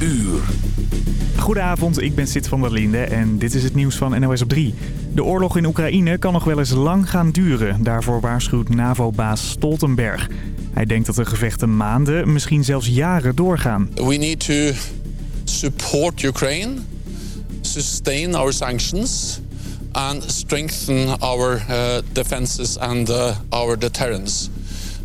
uur. Goedenavond, ik ben Sid van der Linde en dit is het nieuws van NOS op 3. De oorlog in Oekraïne kan nog wel eens lang gaan duren. Daarvoor waarschuwt NAVO-baas Stoltenberg. Hij denkt dat de gevechten maanden, misschien zelfs jaren doorgaan. We need to support Ukraine, sustain our sanctions and strengthen our uh, defenses and uh, our deterrence.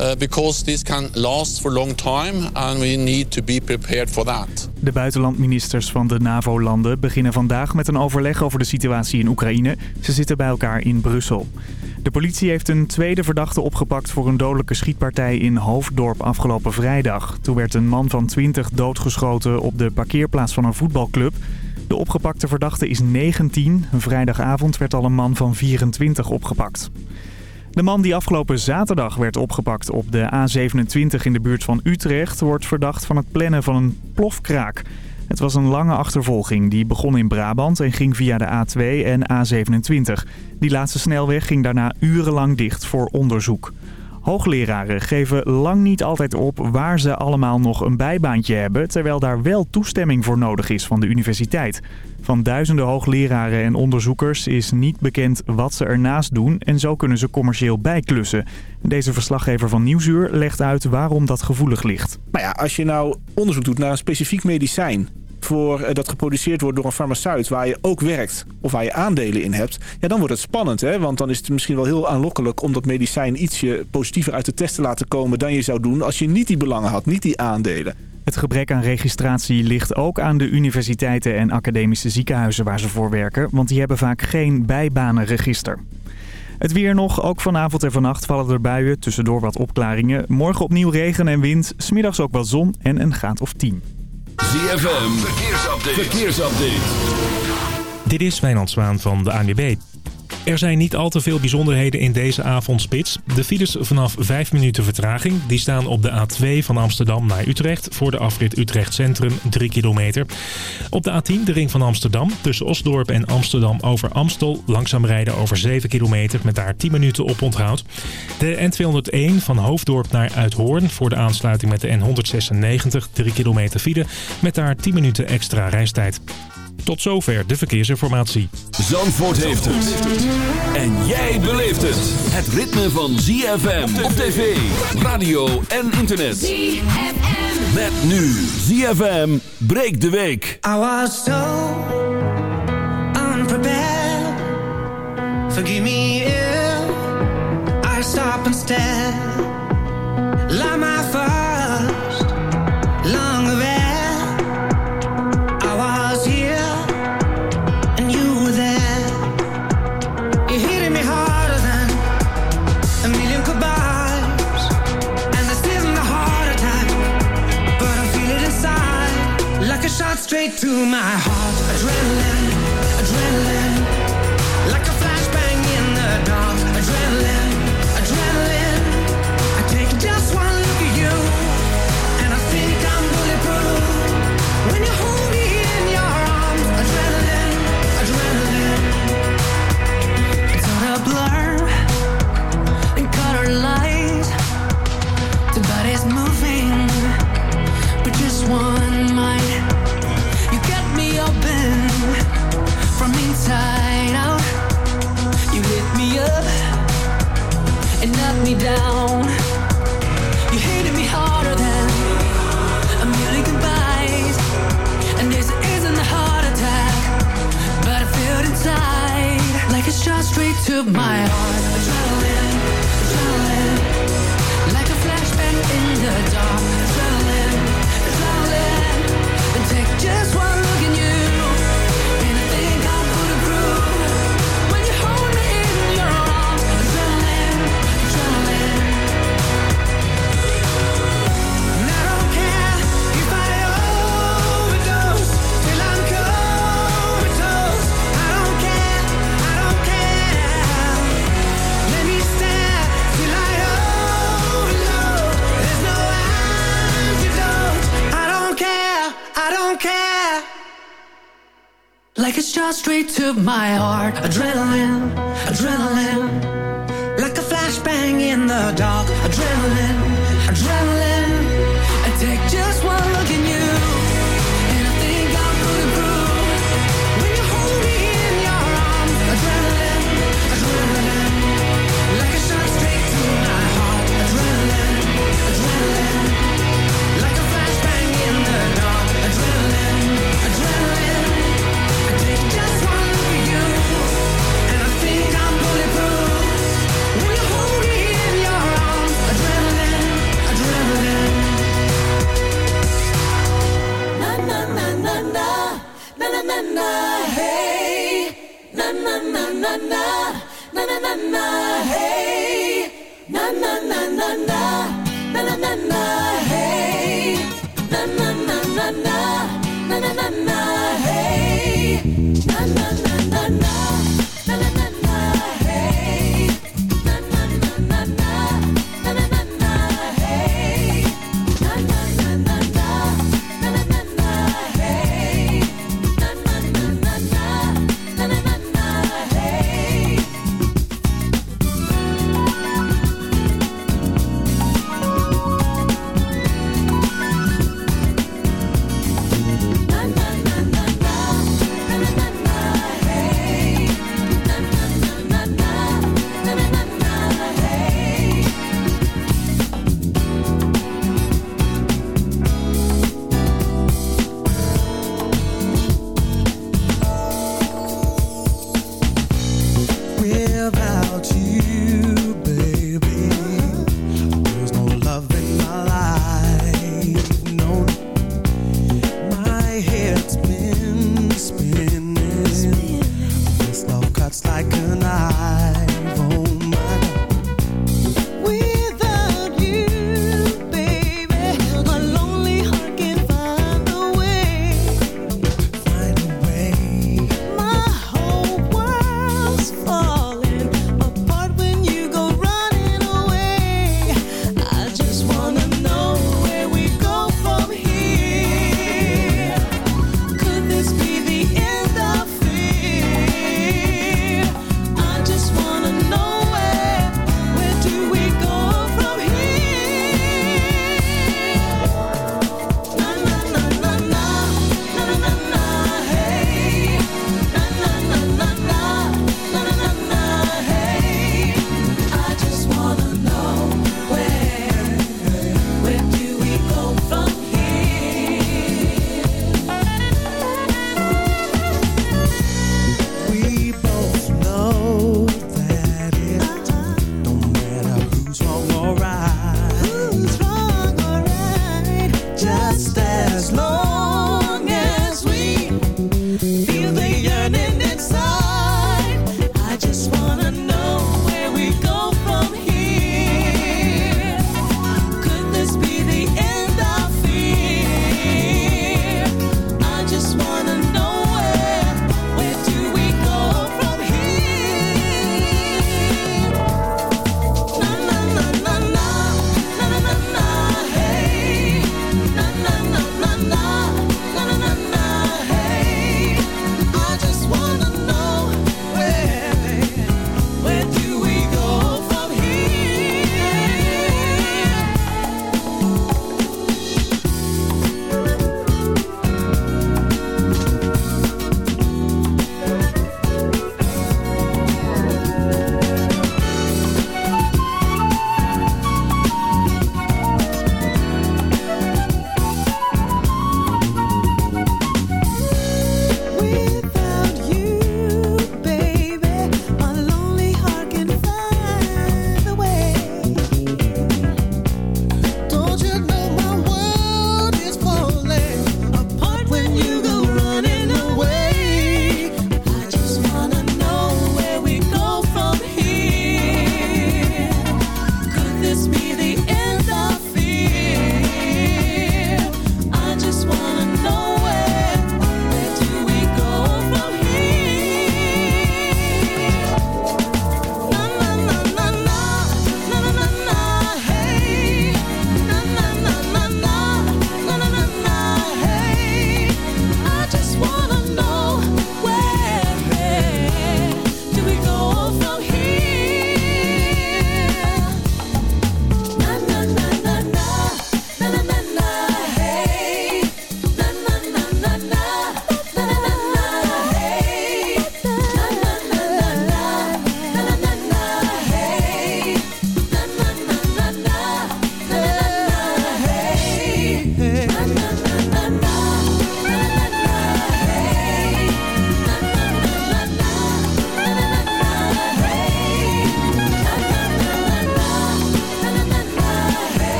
Uh, because this can last for a long time and we need to be prepared for that. De buitenlandministers van de NAVO-landen beginnen vandaag met een overleg over de situatie in Oekraïne. Ze zitten bij elkaar in Brussel. De politie heeft een tweede verdachte opgepakt voor een dodelijke schietpartij in Hoofddorp afgelopen vrijdag. Toen werd een man van 20 doodgeschoten op de parkeerplaats van een voetbalclub. De opgepakte verdachte is 19. Vrijdagavond werd al een man van 24 opgepakt. De man die afgelopen zaterdag werd opgepakt op de A27 in de buurt van Utrecht... wordt verdacht van het plannen van een plofkraak. Het was een lange achtervolging die begon in Brabant en ging via de A2 en A27. Die laatste snelweg ging daarna urenlang dicht voor onderzoek. Hoogleraren geven lang niet altijd op waar ze allemaal nog een bijbaantje hebben... terwijl daar wel toestemming voor nodig is van de universiteit. Van duizenden hoogleraren en onderzoekers is niet bekend wat ze ernaast doen... en zo kunnen ze commercieel bijklussen. Deze verslaggever van Nieuwsuur legt uit waarom dat gevoelig ligt. Nou ja, als je nou onderzoek doet naar een specifiek medicijn voor, eh, dat geproduceerd wordt door een farmaceut waar je ook werkt of waar je aandelen in hebt, ja, dan wordt het spannend. Hè? Want dan is het misschien wel heel aanlokkelijk om dat medicijn ietsje positiever uit de test te laten komen dan je zou doen als je niet die belangen had, niet die aandelen. Het gebrek aan registratie ligt ook aan de universiteiten en academische ziekenhuizen waar ze voor werken, want die hebben vaak geen bijbanenregister. Het weer nog, ook vanavond en vannacht vallen er buien, tussendoor wat opklaringen. Morgen opnieuw regen en wind, smiddags ook wat zon en een graad of 10. ZFM, verkeersupdate. verkeersupdate. Dit is Wijnand Zwaan van de ANWB. Er zijn niet al te veel bijzonderheden in deze avondspits. De files vanaf 5 minuten vertraging die staan op de A2 van Amsterdam naar Utrecht... voor de afrit Utrecht Centrum 3 kilometer. Op de A10 de ring van Amsterdam tussen Osdorp en Amsterdam over Amstel... langzaam rijden over 7 kilometer met daar 10 minuten op onthoud. De N201 van Hoofddorp naar Uithoorn voor de aansluiting met de N196... 3 kilometer file met daar 10 minuten extra reistijd. Tot zover de verkeersinformatie. Zandvoort heeft het. En jij beleeft het. Het ritme van ZFM op tv, radio en internet. ZFM. Met nu ZFM breekt de week. I was so unprepared. Forgive me if I stop and stare. To my heart. To my heart. Na na na na na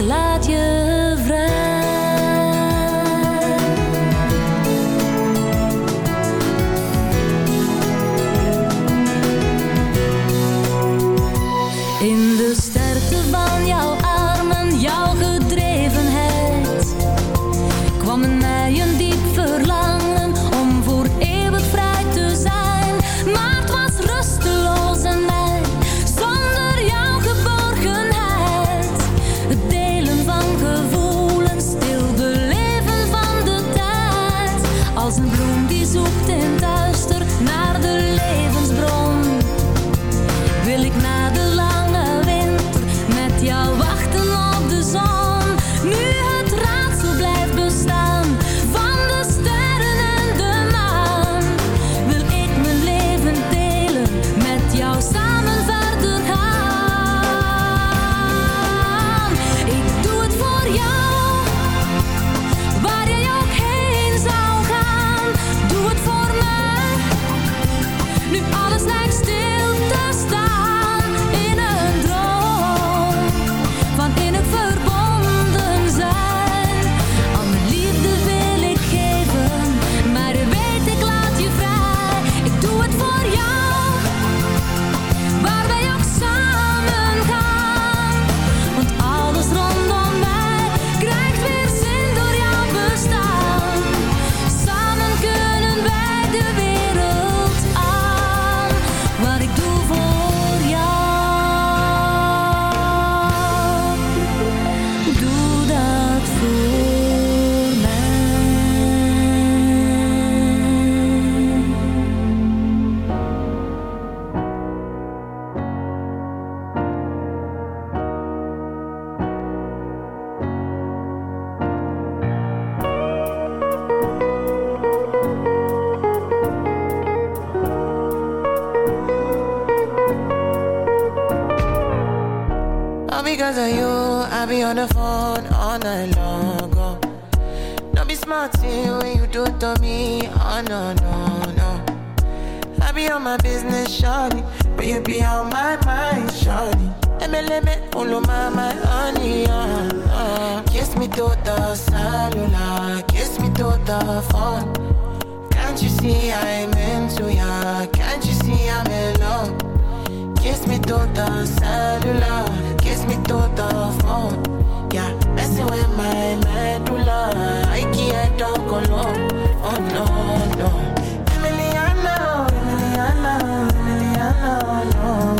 laat je nothing when you do to me. Oh no, no, no. I be on my business, shawty, but you be on my mind, shawty. MLM, follow my, my honey, uh, uh. Kiss me to the cellular, kiss me to the phone. Can't you see I'm into ya? Can't you see I'm in love? Kiss me to the cellular, kiss me to the phone. Yeah, messing with my medulla don't go low. Oh no, no. Emiliano, Emiliano, Emiliano, no.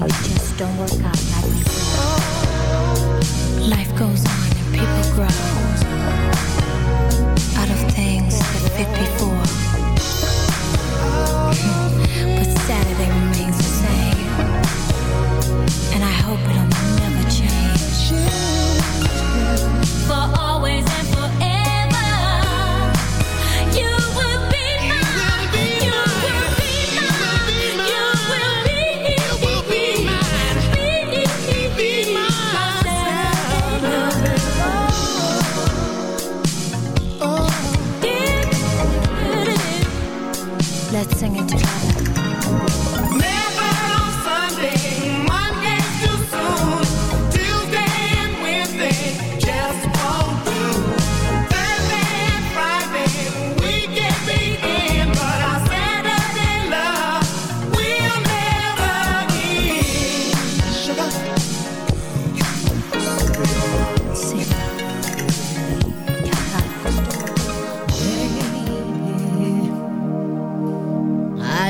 things just don't work out like we planned. Life goes on and people grow out of things that fit before. but Saturday remains the same, and I hope it'll.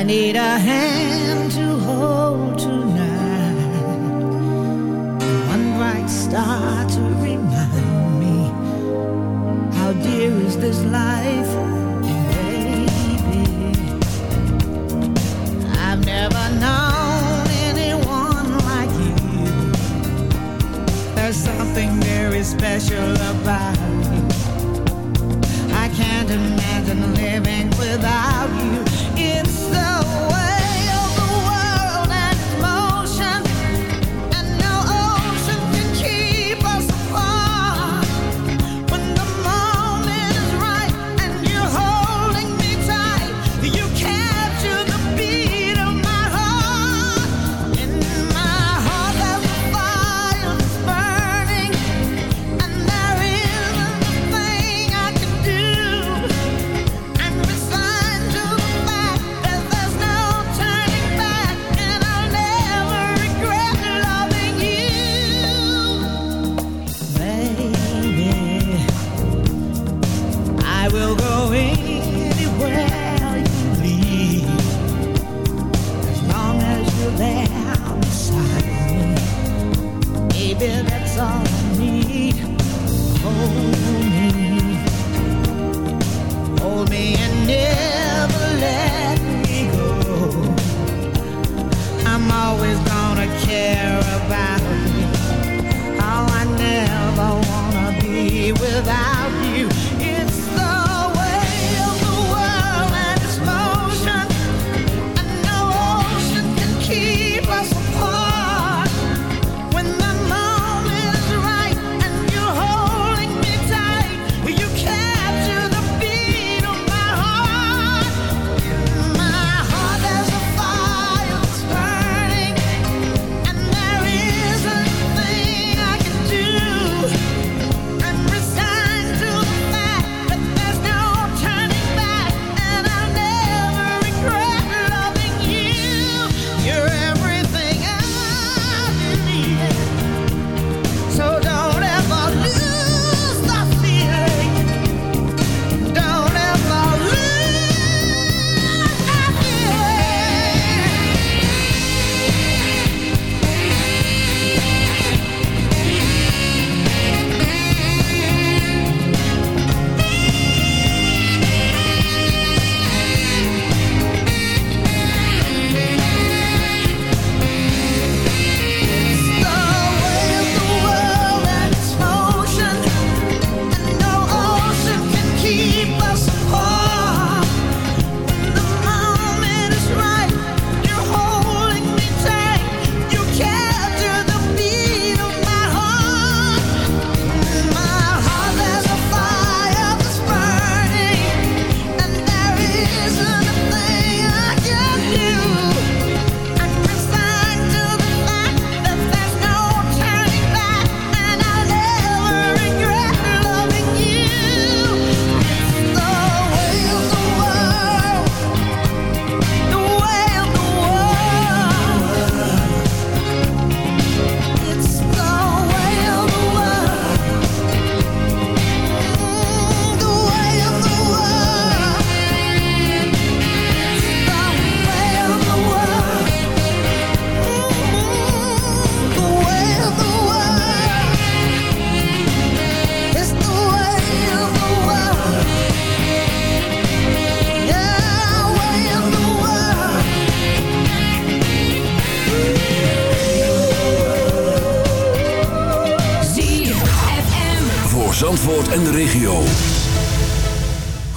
need a hand.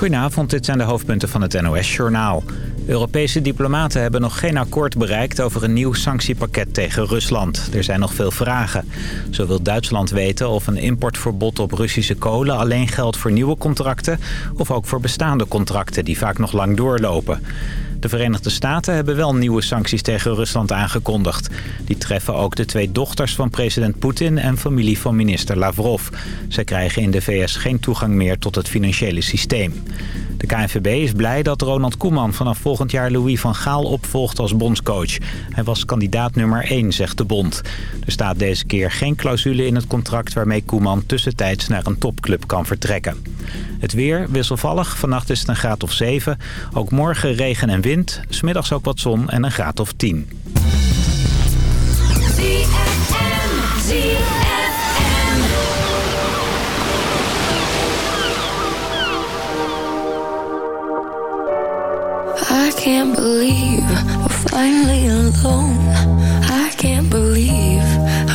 Goedenavond, dit zijn de hoofdpunten van het NOS-journaal. Europese diplomaten hebben nog geen akkoord bereikt over een nieuw sanctiepakket tegen Rusland. Er zijn nog veel vragen. Zo wil Duitsland weten of een importverbod op Russische kolen alleen geldt voor nieuwe contracten... of ook voor bestaande contracten die vaak nog lang doorlopen. De Verenigde Staten hebben wel nieuwe sancties tegen Rusland aangekondigd. Die treffen ook de twee dochters van president Poetin en familie van minister Lavrov. Zij krijgen in de VS geen toegang meer tot het financiële systeem. De KNVB is blij dat Ronald Koeman vanaf volgend jaar Louis van Gaal opvolgt als bondscoach. Hij was kandidaat nummer 1, zegt de bond. Er staat deze keer geen clausule in het contract waarmee Koeman tussentijds naar een topclub kan vertrekken. Het weer wisselvallig, vannacht is het een graad of 7. Ook morgen regen en wind, smiddags ook wat zon en een graad of 10. I can't believe we're finally alone. I can't believe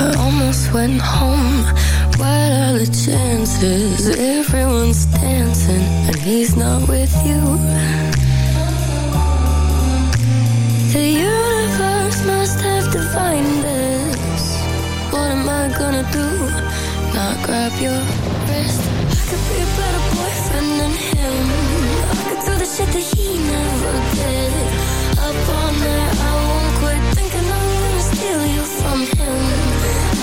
I almost went home. What are the chances? Everyone's dancing and he's not with you. The universe must have defined this. What am I gonna do? Not grab your wrist. I could be a better boyfriend than him. I the shit that he never did. Up all night, I won't quit thinking I'm gonna steal you from him.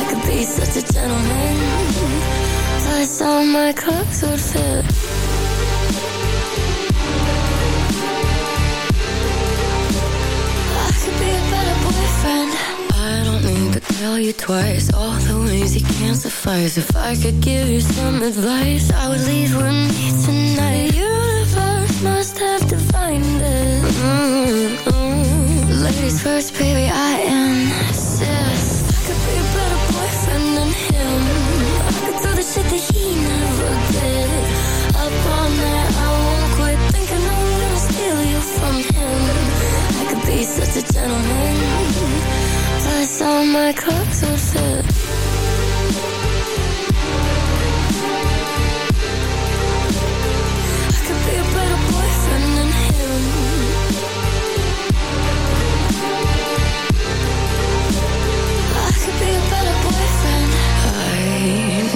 I could be such a gentleman. Plus all my clothes would fit. I could be a better boyfriend. I don't need to tell you twice all the ways you can't suffice. If I could give you some advice, I would leave with me tonight. The Mm-hmm. Ladies first, baby, I insist. I could be a better boyfriend than him. I do the shit that he never did. Up all night, I won't quit thinking I'm steal you from him. I could be such a gentleman. My fit. I could be a better boyfriend than him.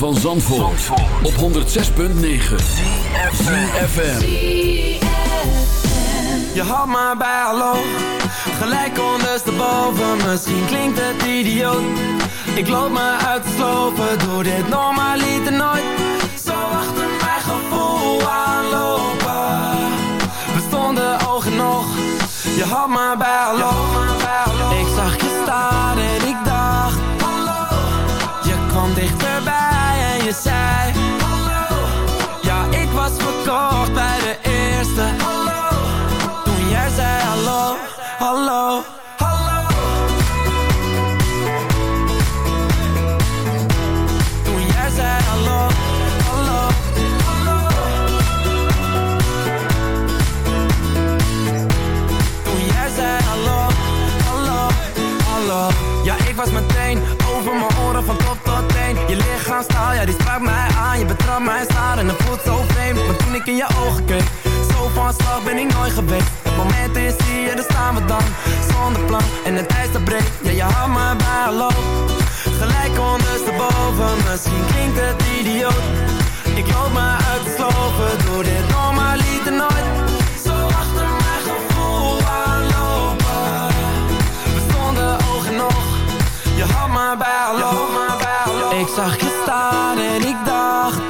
Van Zandvoort, op 106.9 ZFM Je had maar bij hallo. Gelijk ondersteboven. Misschien klinkt het idioot. Ik loop me uit te slopen Doe dit normaliter nooit. Zo achter mijn gevoel aanlopen. We stonden oog in oog Je had maar bij hallo. Ik zag je staan en ik dacht Hallo. Je kwam dichterbij en je ogen keek Zo van slag ben ik nooit geweest. Het moment is hier, daar staan we dan. Zonder plan en het ijs dat breekt Ja, je had me bij hallo Gelijk ondersteboven Misschien klinkt het idioot. Ik loop me uit te slopen Doe dit normaliter nooit. Zo achter mijn gevoel aanlopen. We stonden oog oog Je had me bij hallo Ik zag je staan en ik dacht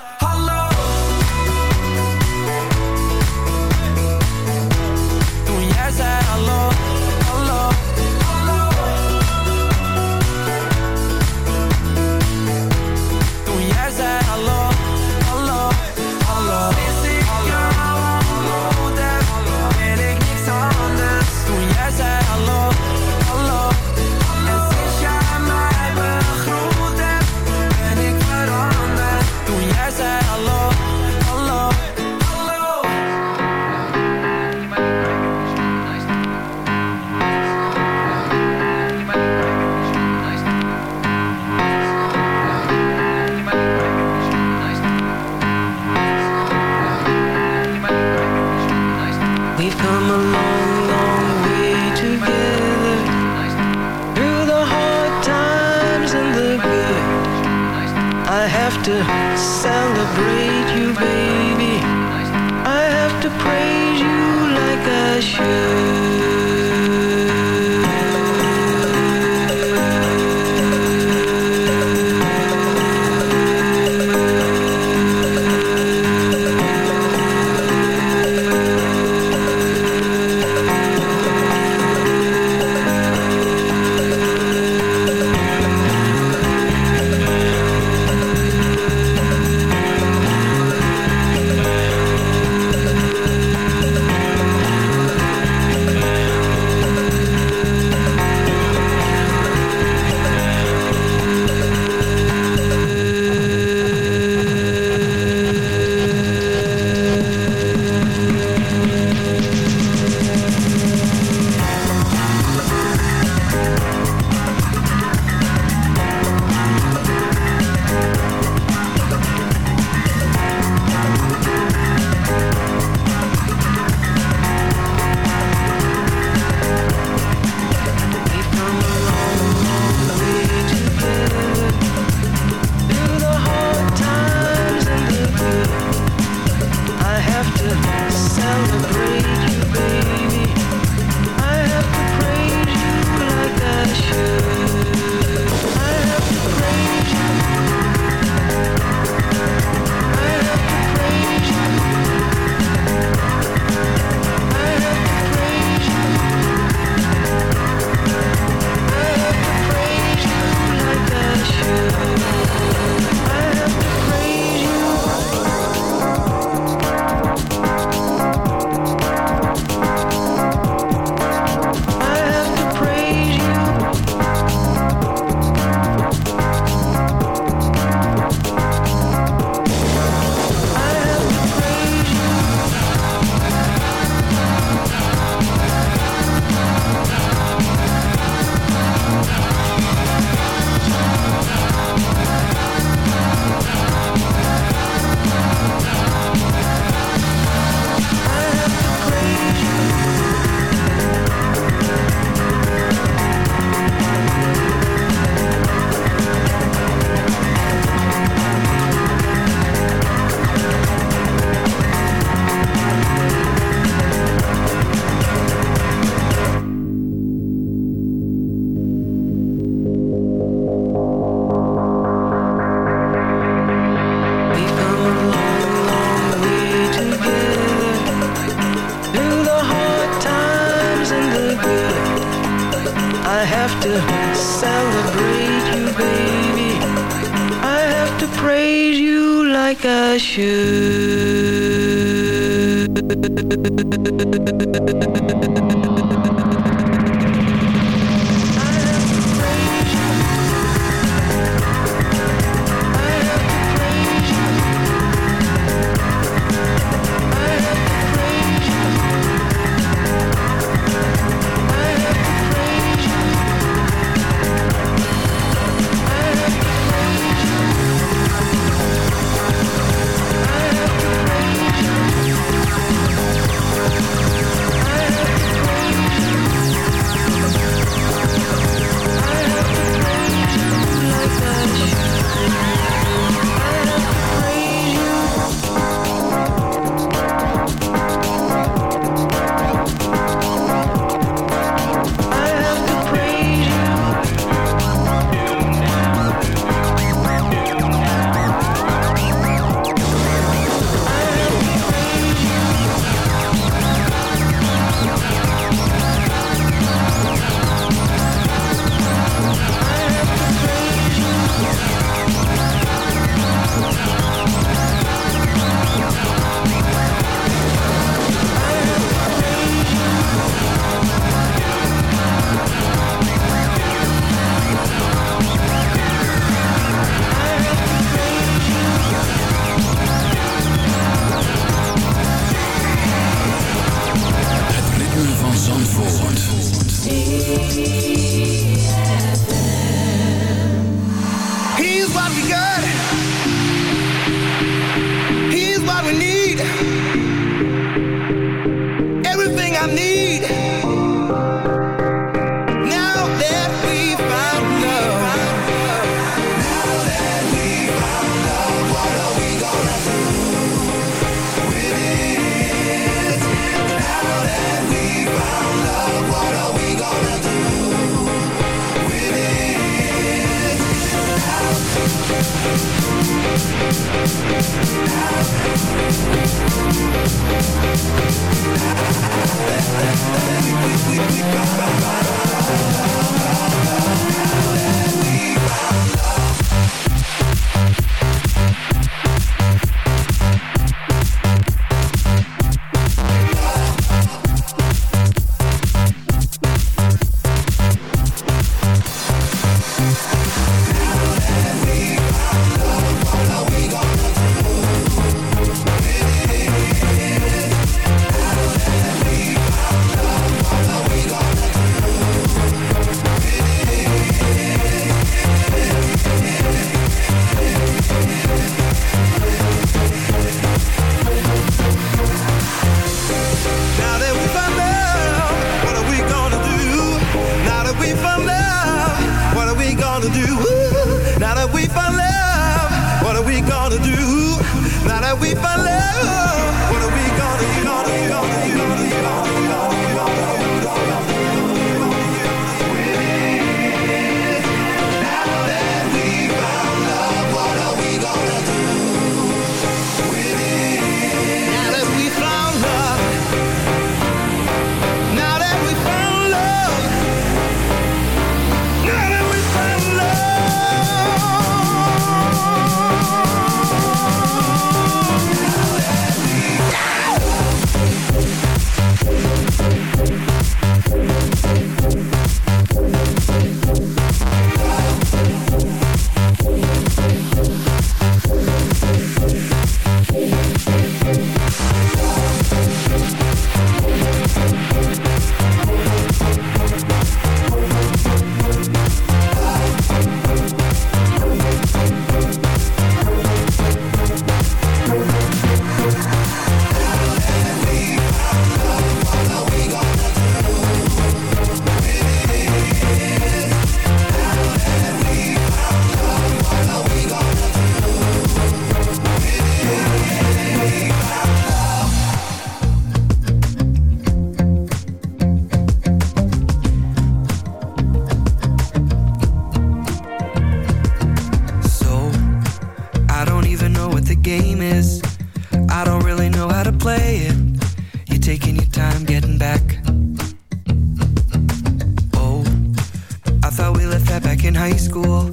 cool.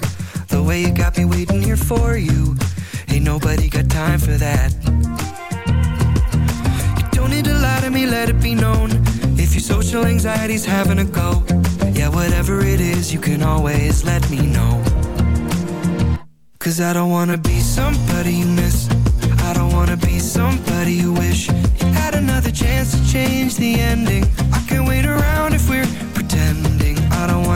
The way you got me waiting here for you. Ain't nobody got time for that. You don't need to lie to me, let it be known. If your social anxiety's having a go, yeah, whatever it is, you can always let me know. Cause I don't wanna be somebody you miss. I don't wanna be somebody you wish you had another chance to change the ending. I can wait around if we're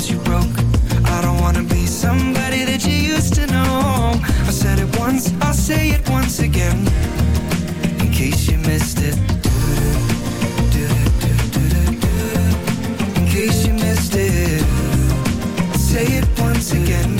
Promise you broke. I don't wanna be somebody that you used to know. I said it once, I'll say it once again. In case you missed it. In case you missed it. Say it once again.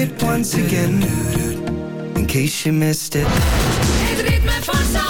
It once again. In case you missed it. Het ritme van